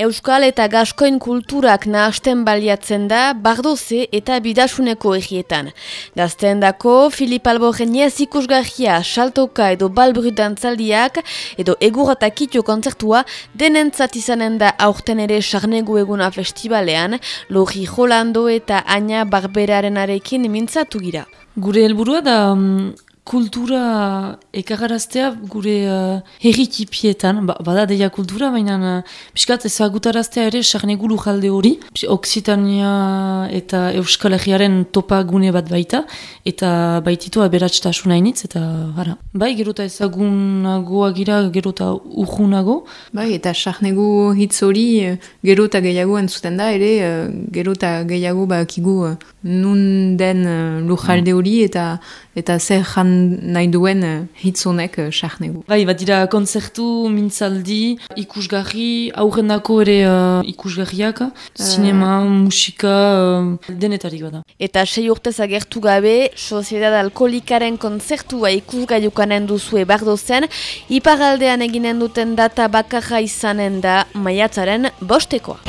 Euskal eta Gaskoin kulturak nahasten baliatzen da bardoze eta bidasuneko egietan. Gazten dako, Filip Alboren ikusgahia, saltoka edo balbru dantzaldiak edo eguratakitio kontzertua denentzat izanen da aurten ere sarnegu eguna festivalean, Lori Jolando eta Aina Barberaren arekin mintzatu gira. Gure helburua da mm, kultura ekagaraztea gure uh, herritipietan, ba, bada deia kultura, baina uh, piskat ezagutaraztea ere sarnegulu jalde hori, Oksitania eta Euskal Herriaren topa gune bat baita, eta baititua beratxtasuna hainitz, eta gara. Bai, gerota ezagunagoa gira, gerota urgunago. Bai, eta sarnegu hitz hori uh, gerota gehiago entzuten da, ere gerota gehiago bakigu nun den lujalde hori, eta eta zer jan nahi duen uh, hitzonek uh, sarnegu. Bai, bat dira konzertu, mintzaldi, ikusgarri, aurrendako ere uh, ikusgarriak, sinema, musika, uh, denetarik bada. Eta sei urtez agertu gabe, Soziedad Alkolikaren konzertua ikusgaiukanen duzue bardozen, iparaldean eginen duten data bakarra izanen da maiatzaren bostekoa.